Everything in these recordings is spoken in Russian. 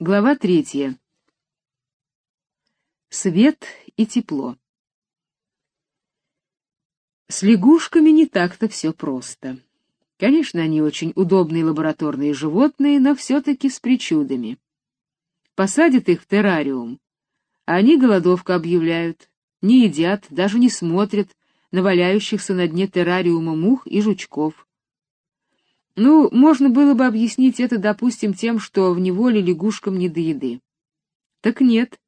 Глава третья. Свет и тепло. С лягушками не так-то все просто. Конечно, они очень удобные лабораторные животные, но все-таки с причудами. Посадят их в террариум, а они голодовку объявляют, не едят, даже не смотрят на валяющихся на дне террариума мух и жучков. Ну, можно было бы объяснить это, допустим, тем, что в неволе лягушкам не до еды. Так нет.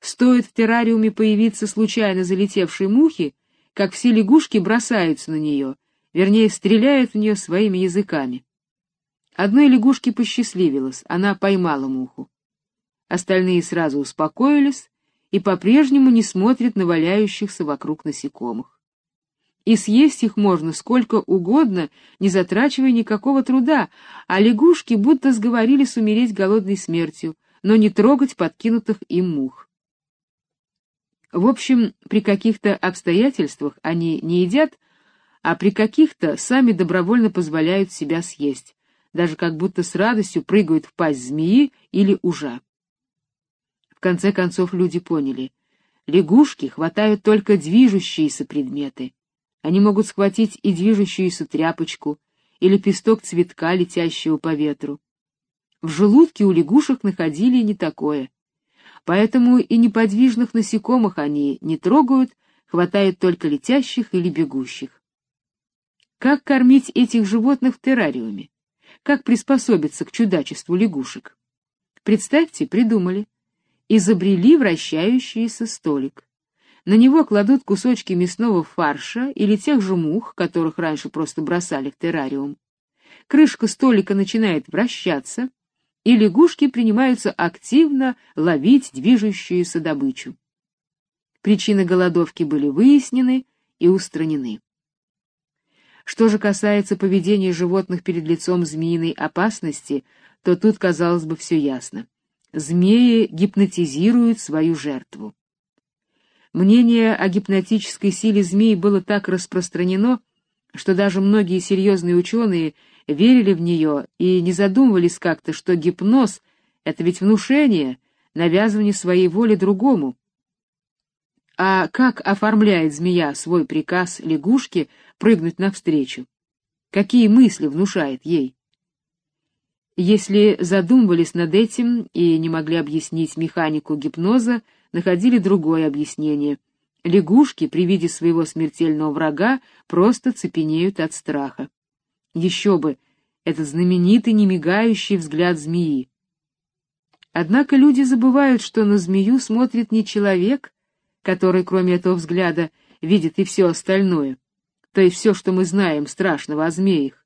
Стоит в террариуме появиться случайно залетевшей мухи, как все лягушки бросаются на нее, вернее, стреляют в нее своими языками. Одной лягушке посчастливилось, она поймала муху. Остальные сразу успокоились и по-прежнему не смотрят на валяющихся вокруг насекомых и съесть их можно сколько угодно, не затрачивая никакого труда, а лягушки будто сговорились умереть голодной смертью, но не трогать подкинутых им мух. В общем, при каких-то обстоятельствах они не едят, а при каких-то сами добровольно позволяют себя съесть, даже как будто с радостью прыгают в пасть змеи или ужа. В конце концов люди поняли, лягушки хватают только движущиеся предметы, они могут схватить и движущуюся тряпочку, и лепесток цветка, летящего по ветру. В желудке у лягушек находили не такое. Поэтому и неподвижных насекомых они не трогают, хватает только летящих или бегущих. Как кормить этих животных в террариуме? Как приспособиться к чудачеству лягушек? Представьте, придумали. Изобрели вращающийся столик. На него кладут кусочки мясного фарша или тех же мух, которых раньше просто бросали в террариум. Крышка столика начинает вращаться, и лягушки принимаются активно ловить движущуюся добычу. Причины голодовки были выяснены и устранены. Что же касается поведения животных перед лицом змеиной опасности, то тут, казалось бы, все ясно. Змеи гипнотизируют свою жертву. Мнение о гипнотической силе змей было так распространено, что даже многие серьезные ученые верили в нее и не задумывались как-то, что гипноз — это ведь внушение, навязывание своей воли другому. А как оформляет змея свой приказ лягушке прыгнуть навстречу? Какие мысли внушает ей? Если задумывались над этим и не могли объяснить механику гипноза, находили другое объяснение. Лягушки при виде своего смертельного врага просто цепенеют от страха. Еще бы, этот знаменитый немигающий взгляд змеи. Однако люди забывают, что на змею смотрит не человек, который, кроме этого взгляда, видит и все остальное, то есть все, что мы знаем страшного о змеях.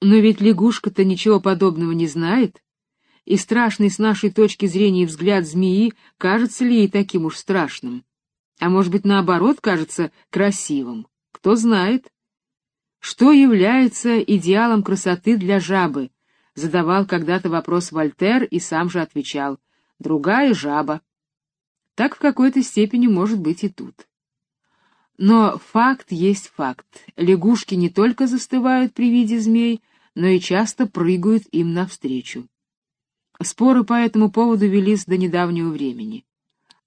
Но ведь лягушка-то ничего подобного не знает, и страшный с нашей точки зрения взгляд змеи кажется ли ей таким уж страшным? А может быть, наоборот, кажется красивым? Кто знает? Что является идеалом красоты для жабы? Задавал когда-то вопрос Вольтер и сам же отвечал: другая жаба. Так в какой-то степени может быть и тут. Но факт есть факт. Лягушки не только застывают при виде змей, но и часто прыгают им навстречу. Споры по этому поводу велись до недавнего времени.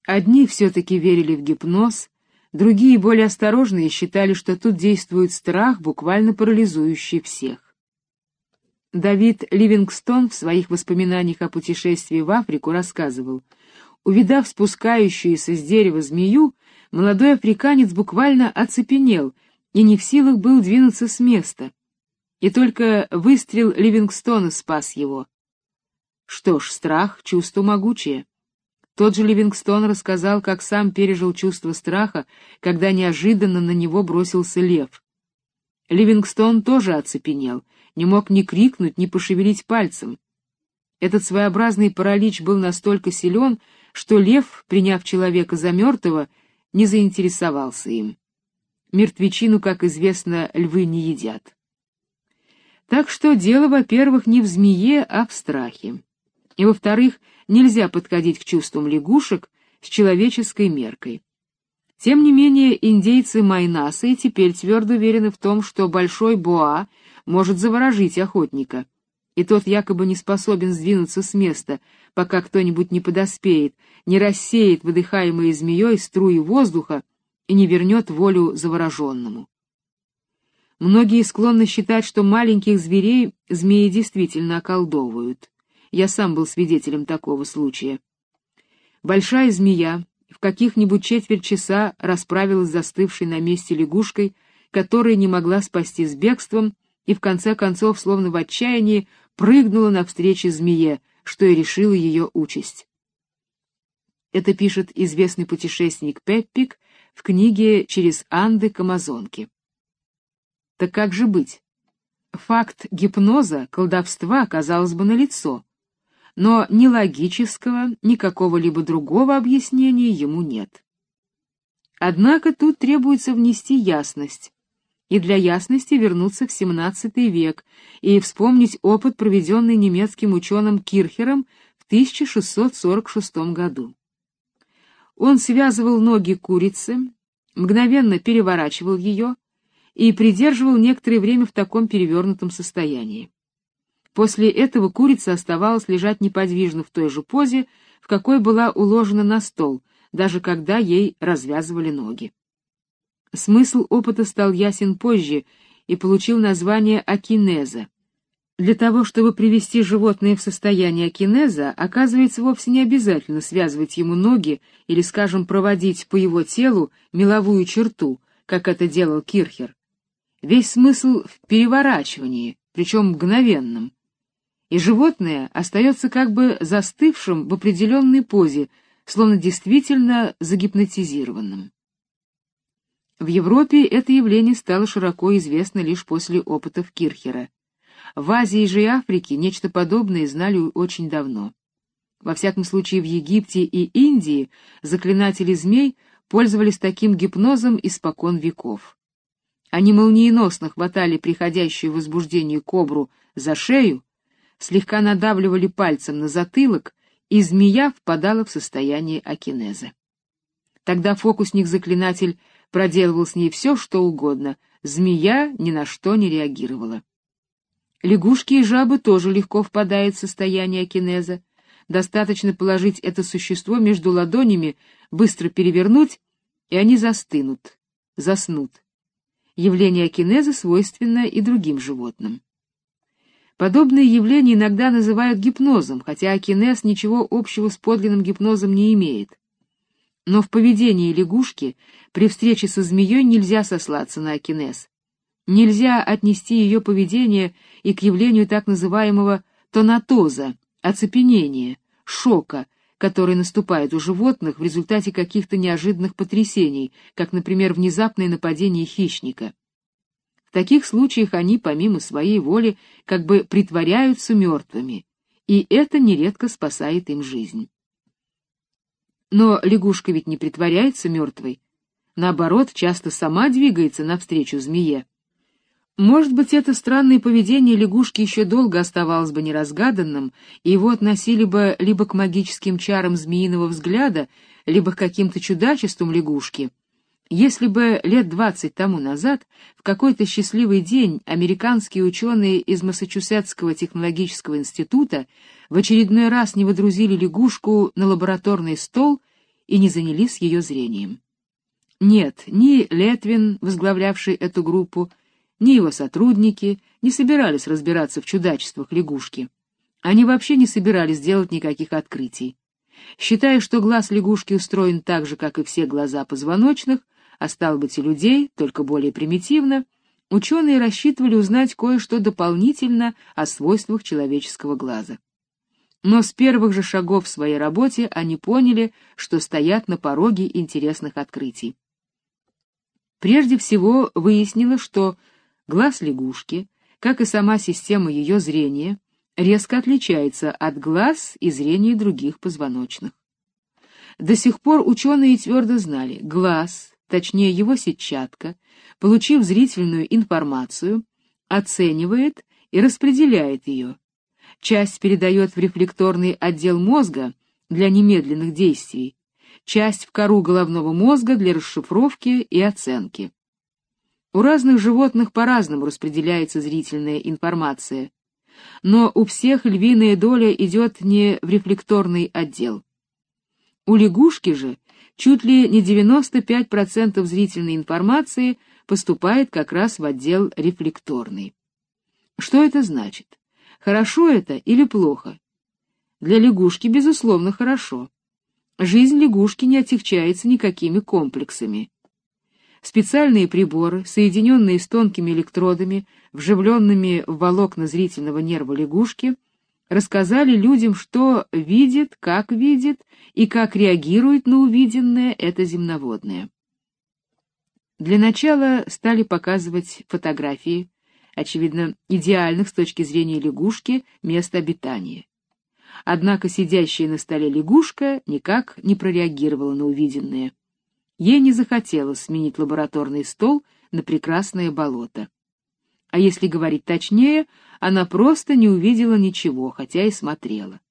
Одни все-таки верили в гипноз, другие, более осторожные, считали, что тут действует страх, буквально парализующий всех. Давид Ливингстон в своих воспоминаниях о путешествии в Африку рассказывал, увидав спускающуюся с дерева змею, молодой африканец буквально оцепенел и не в силах был двинуться с места. И только выстрел Ливингстона спас его. Что ж, страх — чувство могучее. Тот же Ливингстон рассказал, как сам пережил чувство страха, когда неожиданно на него бросился лев. Ливингстон тоже оцепенел, не мог ни крикнуть, ни пошевелить пальцем. Этот своеобразный паралич был настолько силен, что лев, приняв человека за мертвого, не заинтересовался им. Мертвечину, как известно, львы не едят. Так что дело, во-первых, не в змее, а в страхе. И во-вторых, нельзя подходить к чувствам лягушек с человеческой меркой. Тем не менее, индейцы Майнасы теперь твердо уверены в том, что большой боа может заворожить охотника, и тот якобы не способен сдвинуться с места, пока кто-нибудь не подоспеет, не рассеет выдыхаемые змеей струи воздуха и не вернет волю завороженному. Многие склонны считать, что маленьких зверей змеи действительно околдовывают. Я сам был свидетелем такого случая. Большая змея в каких-нибудь четверть часа расправилась с застывшей на месте лягушкой, которая не могла спасти с бегством, и в конце концов, словно в отчаянии, прыгнула навстречу змее, что и решило ее участь. Это пишет известный путешественник Пеппик в книге «Через Анды к Амазонке». Так как же быть? Факт гипноза, колдовства, казалось бы, налицо, но ни логического, ни какого-либо другого объяснения ему нет. Однако тут требуется внести ясность, и для ясности вернуться в XVII век и вспомнить опыт, проведенный немецким ученым Кирхером в 1646 году. Он связывал ноги курицы, мгновенно переворачивал ее, и придерживал некоторое время в таком перевернутом состоянии. После этого курица оставалась лежать неподвижно в той же позе, в какой была уложена на стол, даже когда ей развязывали ноги. Смысл опыта стал ясен позже и получил название акинеза. Для того, чтобы привести животное в состояние акинеза, оказывается вовсе не обязательно связывать ему ноги или, скажем, проводить по его телу меловую черту, как это делал Кирхер. Весь смысл в переворачивании, причем мгновенном. И животное остается как бы застывшим в определенной позе, словно действительно загипнотизированным. В Европе это явление стало широко известно лишь после опытов Кирхера. В Азии же и Африке нечто подобное знали очень давно. Во всяком случае, в Египте и Индии заклинатели змей пользовались таким гипнозом испокон веков. Они молниеносно хватали приходящую в возбуждение кобру за шею, слегка надавливали пальцем на затылок, и змея впадала в состояние акинеза. Тогда фокусник-заклинатель проделывал с ней все, что угодно, змея ни на что не реагировала. Лягушки и жабы тоже легко впадают в состояние акинеза. Достаточно положить это существо между ладонями, быстро перевернуть, и они застынут, заснут. Явление кинеза свойственно и другим животным. Подобные явления иногда называют гипнозом, хотя кинез ничего общего с подлинным гипнозом не имеет. Но в поведении лягушки при встрече со змеей нельзя сослаться на акинез. Нельзя отнести ее поведение и к явлению так называемого тонатоза, оцепенения, шока, который наступает у животных в результате каких-то неожиданных потрясений, как, например, внезапное нападение хищника. В таких случаях они, помимо своей воли, как бы притворяются мертвыми, и это нередко спасает им жизнь. Но лягушка ведь не притворяется мертвой, наоборот, часто сама двигается навстречу змее. Может быть, это странное поведение лягушки еще долго оставалось бы неразгаданным, и его относили бы либо к магическим чарам змеиного взгляда, либо к каким-то чудачествам лягушки. Если бы лет двадцать тому назад, в какой-то счастливый день, американские ученые из Массачусетского технологического института в очередной раз не водрузили лягушку на лабораторный стол и не занялись ее зрением. Нет, ни Летвин, возглавлявший эту группу, ни его сотрудники не собирались разбираться в чудачествах лягушки. Они вообще не собирались делать никаких открытий. Считая, что глаз лягушки устроен так же, как и все глаза позвоночных, а стал быть и людей, только более примитивно, ученые рассчитывали узнать кое-что дополнительно о свойствах человеческого глаза. Но с первых же шагов в своей работе они поняли, что стоят на пороге интересных открытий. Прежде всего выяснилось, что Глаз лягушки, как и сама система ее зрения, резко отличается от глаз и зрения других позвоночных. До сих пор ученые твердо знали, глаз, точнее его сетчатка, получив зрительную информацию, оценивает и распределяет ее. Часть передает в рефлекторный отдел мозга для немедленных действий, часть в кору головного мозга для расшифровки и оценки. У разных животных по-разному распределяется зрительная информация, но у всех львиная доля идет не в рефлекторный отдел. У лягушки же чуть ли не 95% зрительной информации поступает как раз в отдел рефлекторный. Что это значит? Хорошо это или плохо? Для лягушки, безусловно, хорошо. Жизнь лягушки не отягчается никакими комплексами. Специальные приборы, соединенные с тонкими электродами, вживленными в волокна зрительного нерва лягушки, рассказали людям, что видит, как видит и как реагирует на увиденное это земноводное. Для начала стали показывать фотографии, очевидно, идеальных с точки зрения лягушки мест обитания. Однако сидящая на столе лягушка никак не прореагировала на увиденное. Ей не захотелось сменить лабораторный стол на прекрасное болото. А если говорить точнее, она просто не увидела ничего, хотя и смотрела.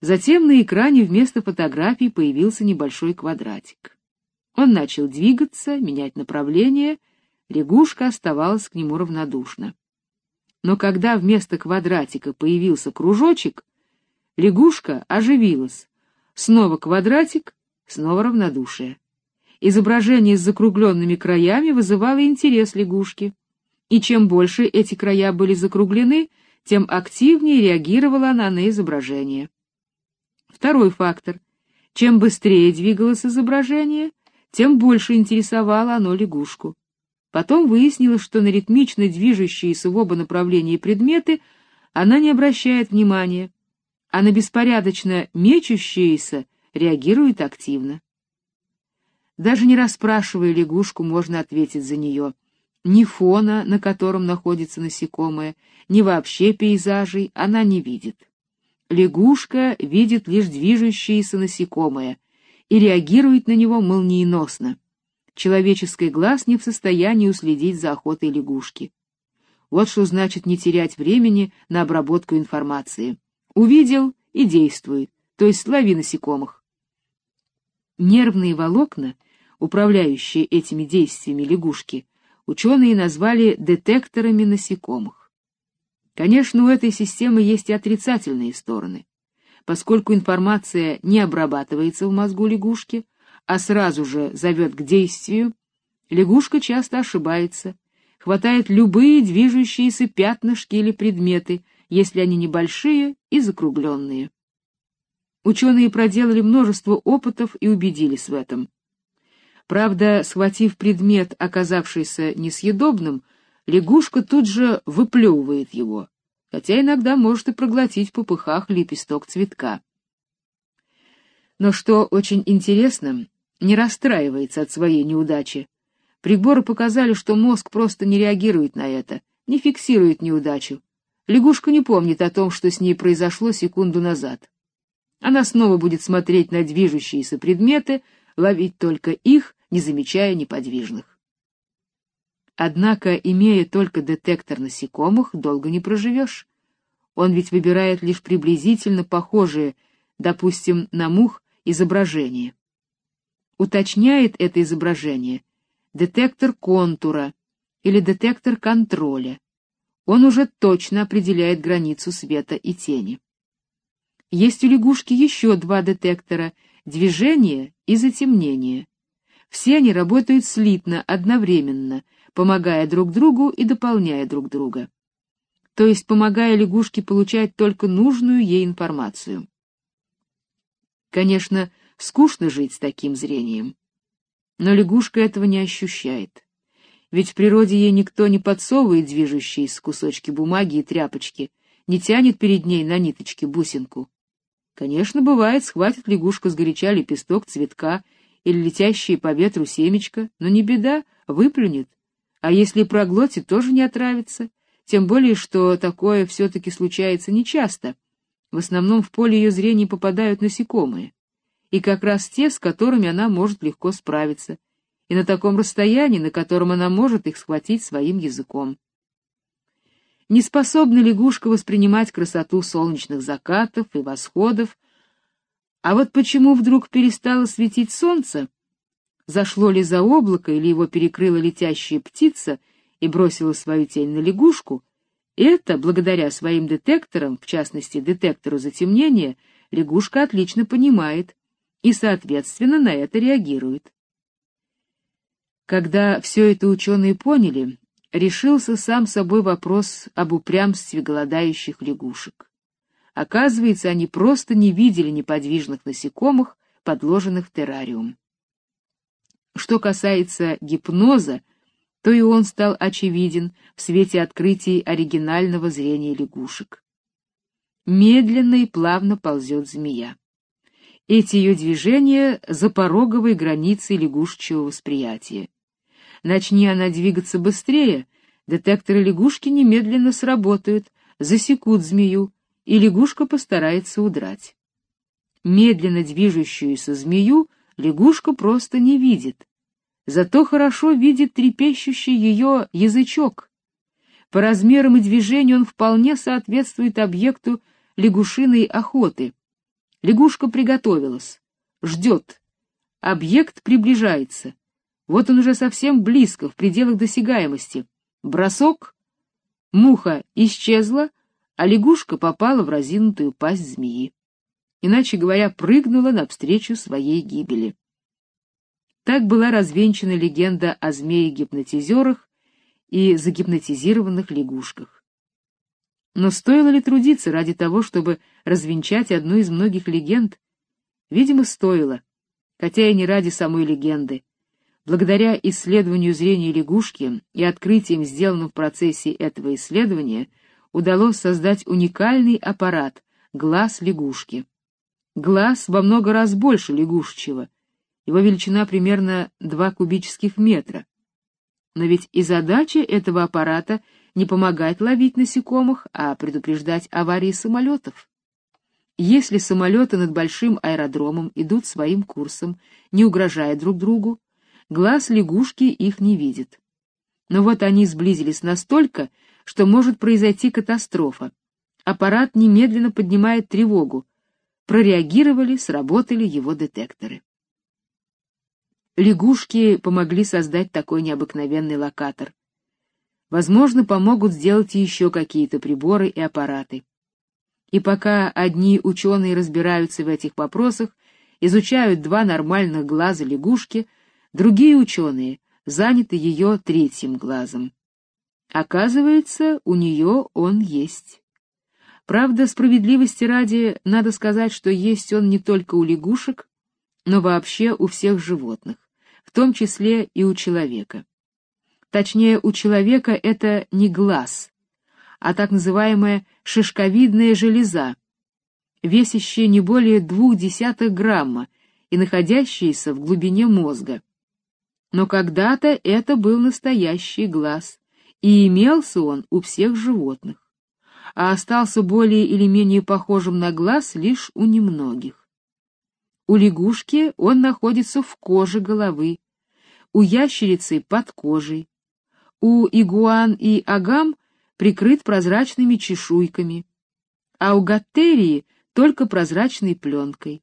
Затем на экране вместо фотографий появился небольшой квадратик. Он начал двигаться, менять направление, лягушка оставалась к нему равнодушна. Но когда вместо квадратика появился кружочек, лягушка оживилась. Снова квадратик, снова равнодушие. Изображение с закругленными краями вызывало интерес лягушки, и чем больше эти края были закруглены, тем активнее реагировала она на изображение. Второй фактор. Чем быстрее двигалось изображение, тем больше интересовало оно лягушку. Потом выяснилось, что на ритмично движущиеся в оба направления предметы она не обращает внимания, а на беспорядочно мечущиеся реагирует активно. Даже не расспрашивая лягушку, можно ответить за нее. Ни фона, на котором находится насекомое, ни вообще пейзажей она не видит. Лягушка видит лишь движущееся насекомое и реагирует на него молниеносно. Человеческий глаз не в состоянии уследить за охотой лягушки. Вот что значит не терять времени на обработку информации. Увидел и действует, то есть лови насекомых. Нервные волокна — управляющие этими действиями лягушки, ученые назвали детекторами насекомых. Конечно, у этой системы есть и отрицательные стороны. Поскольку информация не обрабатывается в мозгу лягушки, а сразу же зовет к действию, лягушка часто ошибается, хватает любые движущиеся пятнышки или предметы, если они небольшие и закругленные. Ученые проделали множество опытов и убедились в этом. Правда, схватив предмет, оказавшийся несъедобным, лягушка тут же выплевывает его, хотя иногда может и проглотить в попыхах лепесток цветка. Но что очень интересно, не расстраивается от своей неудачи. Приборы показали, что мозг просто не реагирует на это, не фиксирует неудачу. Лягушка не помнит о том, что с ней произошло секунду назад. Она снова будет смотреть на движущиеся предметы, ловить только их не замечая неподвижных. Однако, имея только детектор насекомых, долго не проживешь. Он ведь выбирает лишь приблизительно похожие, допустим, на мух, изображения. Уточняет это изображение детектор контура или детектор контроля. Он уже точно определяет границу света и тени. Есть у лягушки еще два детектора — движение и затемнение. Все они работают слитно, одновременно, помогая друг другу и дополняя друг друга. То есть помогая лягушке получать только нужную ей информацию. Конечно, скучно жить с таким зрением. Но лягушка этого не ощущает. Ведь в природе ей никто не подсовывает движущиеся кусочки бумаги и тряпочки, не тянет перед ней на ниточке бусинку. Конечно, бывает, схватит лягушка сгоряча лепесток цветка или летящие по ветру семечко, но не беда, выплюнет. А если проглотит, тоже не отравится, тем более, что такое все-таки случается нечасто. В основном в поле ее зрения попадают насекомые, и как раз те, с которыми она может легко справиться, и на таком расстоянии, на котором она может их схватить своим языком. Не способна лягушка воспринимать красоту солнечных закатов и восходов, А вот почему вдруг перестало светить солнце, зашло ли за облако или его перекрыла летящая птица и бросила свою тень на лягушку, это, благодаря своим детекторам, в частности, детектору затемнения, лягушка отлично понимает и, соответственно, на это реагирует. Когда все это ученые поняли, решился сам собой вопрос об упрямстве голодающих лягушек. Оказывается, они просто не видели неподвижных насекомых, подложенных в террариум. Что касается гипноза, то и он стал очевиден в свете открытий оригинального зрения лягушек. Медленно и плавно ползет змея. Эти ее движения за пороговой границей лягушечьего восприятия. Начни она двигаться быстрее, детекторы лягушки немедленно сработают, засекут змею, и лягушка постарается удрать. Медленно движущуюся змею лягушка просто не видит, зато хорошо видит трепещущий ее язычок. По размерам и движению он вполне соответствует объекту лягушиной охоты. Лягушка приготовилась, ждет. Объект приближается. Вот он уже совсем близко, в пределах досягаемости. Бросок. Муха исчезла, а лягушка попала в разинутую пасть змеи. Иначе говоря, прыгнула навстречу своей гибели. Так была развенчана легенда о змее-гипнотизерах и загипнотизированных лягушках. Но стоило ли трудиться ради того, чтобы развенчать одну из многих легенд? Видимо, стоило, хотя и не ради самой легенды. Благодаря исследованию зрения лягушки и открытиям, сделанным в процессе этого исследования, удалось создать уникальный аппарат глаз лягушки. Глаз во много раз больше лягушечьего, его величина примерно 2 кубических метра. Но ведь и задача этого аппарата не помогать ловить насекомых, а предупреждать аварии самолетов. Если самолеты над большим аэродромом идут своим курсом, не угрожая друг другу, глаз лягушки их не видит. Но вот они сблизились настолько, что может произойти катастрофа. Аппарат немедленно поднимает тревогу. Прореагировали, сработали его детекторы. Лягушки помогли создать такой необыкновенный локатор. Возможно, помогут сделать еще какие-то приборы и аппараты. И пока одни ученые разбираются в этих вопросах, изучают два нормальных глаза лягушки, другие ученые заняты ее третьим глазом. Оказывается, у нее он есть. Правда, справедливости ради, надо сказать, что есть он не только у лягушек, но вообще у всех животных в том числе и у человека. Точнее, у человека это не глаз, а так называемая шишковидная железа, весящая не более двух десятых грамма и находящаяся в глубине мозга. Но когда-то это был настоящий глаз, и имелся он у всех животных, а остался более или менее похожим на глаз лишь у немногих. У лягушки он находится в коже головы, у ящерицы под кожей, у игуан и агам прикрыт прозрачными чешуйками, а у гаттерии только прозрачной пленкой.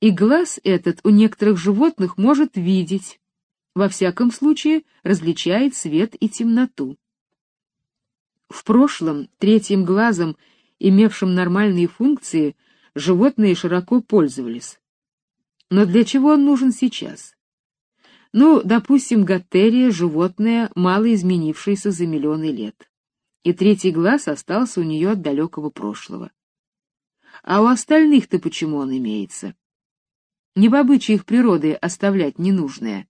И глаз этот у некоторых животных может видеть, во всяком случае различает свет и темноту. В прошлом третьим глазом, имевшим нормальные функции, животные широко пользовались. Но для чего он нужен сейчас? Ну, допустим, гаттерия — животное, мало изменившееся за миллионы лет. И третий глаз остался у нее от далекого прошлого. А у остальных-то почему он имеется? Не в обычаях природы оставлять ненужное.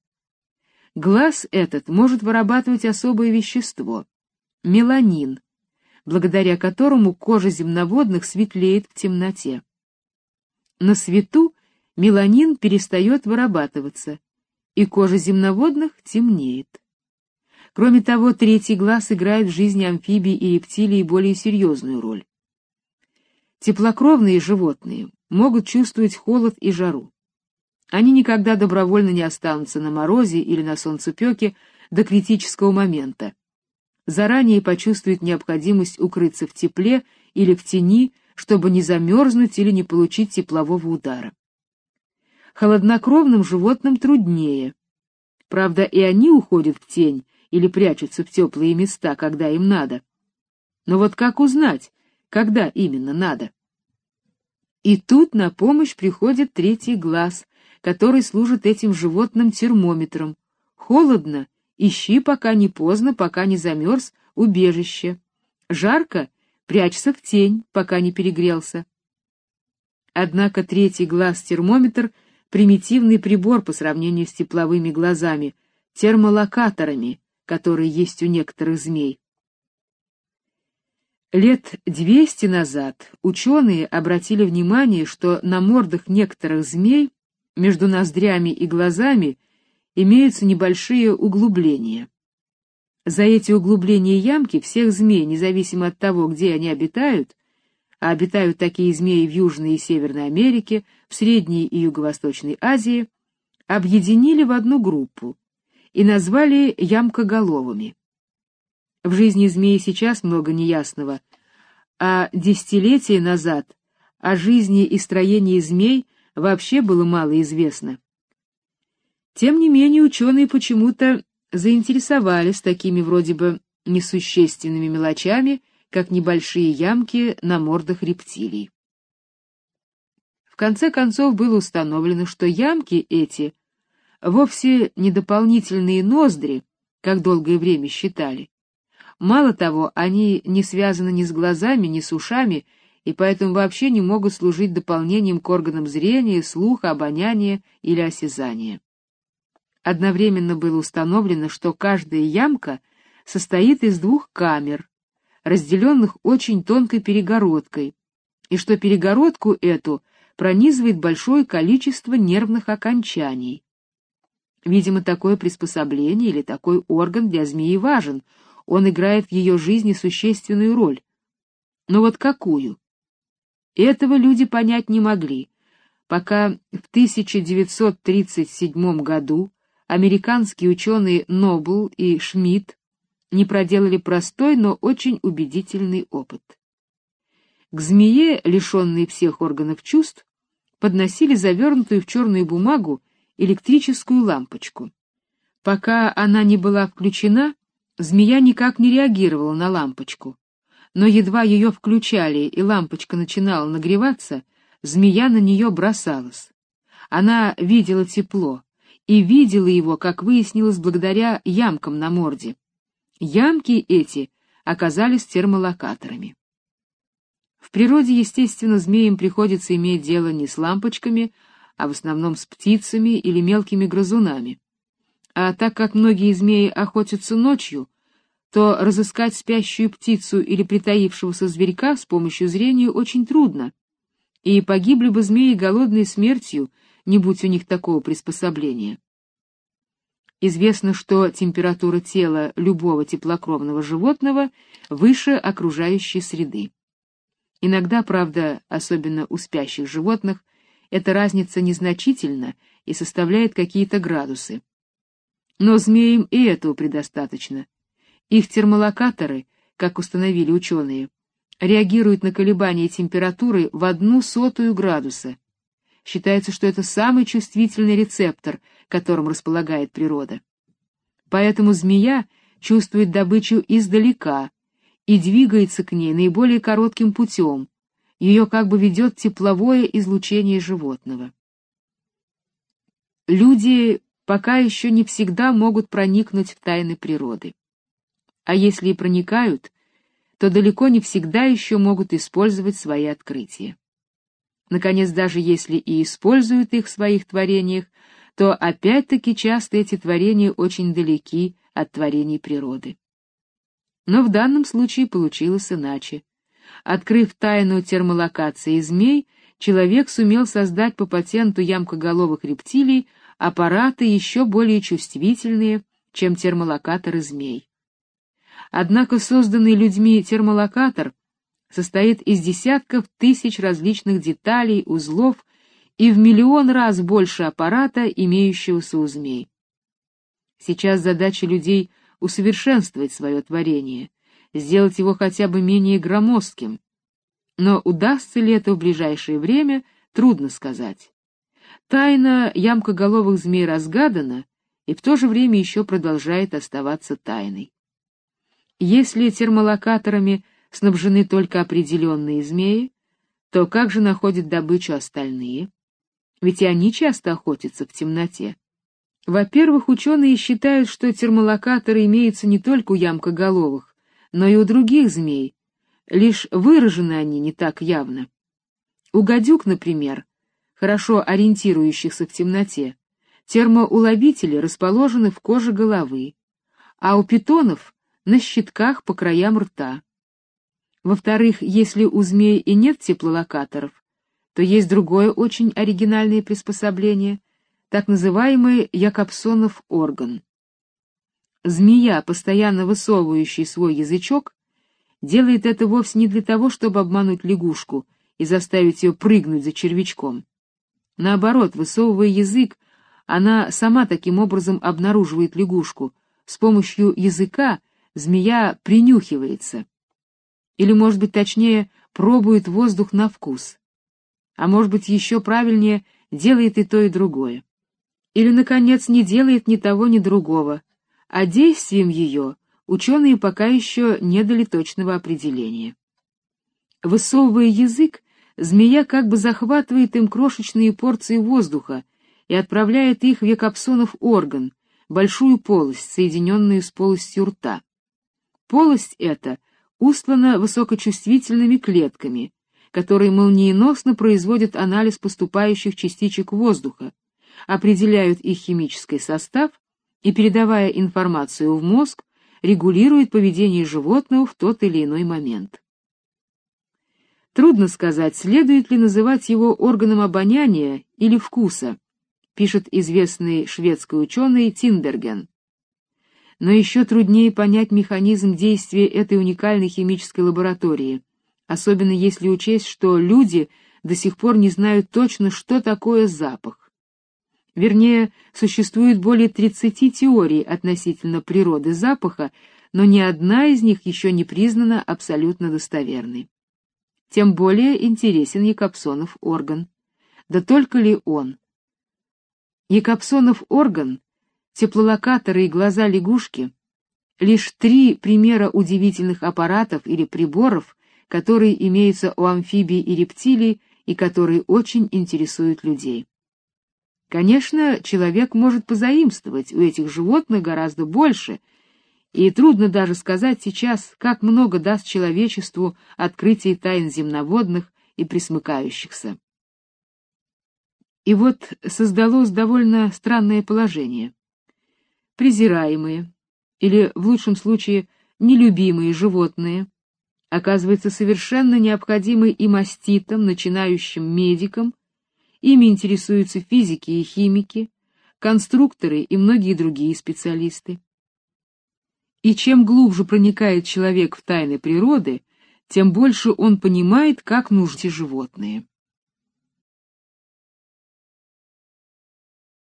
Глаз этот может вырабатывать особое вещество — меланин, благодаря которому кожа земноводных светлеет в темноте. На свету меланин перестает вырабатываться, и кожа земноводных темнеет. Кроме того, третий глаз играет в жизни амфибий и рептилий более серьезную роль. Теплокровные животные могут чувствовать холод и жару. Они никогда добровольно не останутся на морозе или на солнцепёке до критического момента. Заранее почувствуют необходимость укрыться в тепле или в тени, чтобы не замерзнуть или не получить теплового удара. Холоднокровным животным труднее. Правда, и они уходят в тень или прячутся в теплые места, когда им надо. Но вот как узнать, когда именно надо? И тут на помощь приходит третий глаз, который служит этим животным термометром. Холодно, ищи, пока не поздно, пока не замерз, убежище. Жарко, прячься в тень, пока не перегрелся. Однако третий глаз-термометр — примитивный прибор по сравнению с тепловыми глазами, термолокаторами, которые есть у некоторых змей. Лет двести назад ученые обратили внимание, что на мордах некоторых змей между ноздрями и глазами имеются небольшие углубления. За эти углубления ямки всех змей, независимо от того, где они обитают, а обитают такие змеи в Южной и Северной Америке, в Средней и Юго-Восточной Азии, объединили в одну группу и назвали ямкоголовыми. В жизни змеи сейчас много неясного, а десятилетия назад о жизни и строении змей вообще было мало известно. Тем не менее, ученые почему-то заинтересовались такими вроде бы несущественными мелочами, как небольшие ямки на мордах рептилий. В конце концов было установлено, что ямки эти вовсе не дополнительные ноздри, как долгое время считали. Мало того, они не связаны ни с глазами, ни с ушами, и поэтому вообще не могут служить дополнением к органам зрения, слуха, обоняния или осязания. Одновременно было установлено, что каждая ямка состоит из двух камер, разделенных очень тонкой перегородкой, и что перегородку эту пронизывает большое количество нервных окончаний. Видимо, такое приспособление или такой орган для змеи важен, он играет в ее жизни существенную роль. Но вот какую? Этого люди понять не могли, пока в 1937 году американские ученые Нобл и Шмидт не проделали простой, но очень убедительный опыт. К змее, лишенной всех органов чувств, подносили завернутую в черную бумагу электрическую лампочку. Пока она не была включена, змея никак не реагировала на лампочку. Но едва ее включали и лампочка начинала нагреваться, змея на нее бросалась. Она видела тепло и видела его, как выяснилось, благодаря ямкам на морде. Ямки эти оказались термолокаторами. В природе, естественно, змеям приходится иметь дело не с лампочками, а в основном с птицами или мелкими грызунами. А так как многие змеи охотятся ночью, то разыскать спящую птицу или притаившегося зверька с помощью зрения очень трудно, и погибли бы змеи голодной смертью, не будь у них такого приспособления. Известно, что температура тела любого теплокровного животного выше окружающей среды. Иногда, правда, особенно у спящих животных, эта разница незначительна и составляет какие-то градусы. Но змеям и этого предостаточно. Их термолокаторы, как установили ученые, реагируют на колебания температуры в одну сотую градуса. Считается, что это самый чувствительный рецептор, которым располагает природа. Поэтому змея чувствует добычу издалека и двигается к ней наиболее коротким путем, ее как бы ведет тепловое излучение животного. Люди пока еще не всегда могут проникнуть в тайны природы. А если и проникают, то далеко не всегда еще могут использовать свои открытия. Наконец, даже если и используют их в своих творениях, то опять-таки часто эти творения очень далеки от творений природы. Но в данном случае получилось иначе. Открыв тайну термолокации змей, человек сумел создать по патенту ямкоголовых рептилий аппараты еще более чувствительные, чем термолокаторы змей. Однако созданный людьми термолокатор состоит из десятков тысяч различных деталей, узлов и в миллион раз больше аппарата, имеющегося у змей. Сейчас задача людей усовершенствовать свое творение, сделать его хотя бы менее громоздким. Но удастся ли это в ближайшее время, трудно сказать. Тайна ямкоголовых змей разгадана и в то же время еще продолжает оставаться тайной. Если термолокаторами снабжены только определенные змеи, то как же находят добычу остальные? Ведь и они часто охотятся в темноте. Во-первых, ученые считают, что термолокаторы имеются не только у ямкоголовых, но и у других змей, лишь выражены они не так явно. У гадюк, например, хорошо ориентирующихся в темноте, термоуловители расположены в коже головы, а у питонов — на щитках по краям рта. Во-вторых, если у змей и нет теплолокаторов, то есть другое очень оригинальное приспособление, так называемый Якобсонов орган. Змея, постоянно высовывающая свой язычок, делает это вовсе не для того, чтобы обмануть лягушку и заставить ее прыгнуть за червячком. Наоборот, высовывая язык, она сама таким образом обнаруживает лягушку. С помощью языка змея принюхивается. Или, может быть, точнее, пробует воздух на вкус. А может быть, еще правильнее, делает и то, и другое. Или, наконец, не делает ни того, ни другого, а действием ее ученые пока еще не дали точного определения. Высовывая язык, змея как бы захватывает им крошечные порции воздуха и отправляет их в Якобсонов орган, большую полость, соединенную с полостью рта. Полость эта устлана высокочувствительными клетками, которые молниеносно производят анализ поступающих частичек воздуха, определяют их химический состав и, передавая информацию в мозг, регулирует поведение животного в тот или иной момент. Трудно сказать, следует ли называть его органом обоняния или вкуса, пишет известный шведский ученый Тинберген. Но еще труднее понять механизм действия этой уникальной химической лаборатории, особенно если учесть, что люди до сих пор не знают точно, что такое запах. Вернее, существует более 30 теорий относительно природы запаха, но ни одна из них еще не признана абсолютно достоверной. Тем более интересен Якобсонов орган. Да только ли он? Якобсонов орган, теплолокаторы и глаза лягушки — лишь три примера удивительных аппаратов или приборов, которые имеются у амфибий и рептилий и которые очень интересуют людей. Конечно, человек может позаимствовать у этих животных гораздо больше, и трудно даже сказать сейчас, как много даст человечеству открытие тайн земноводных и присмыкающихся. И вот создалось довольно странное положение. Презираемые, или в лучшем случае нелюбимые животные, оказывается совершенно необходимы и маститам, начинающим медикам, ими интересуются физики и химики, конструкторы и многие другие специалисты. И чем глубже проникает человек в тайны природы, тем больше он понимает, как нужны животные.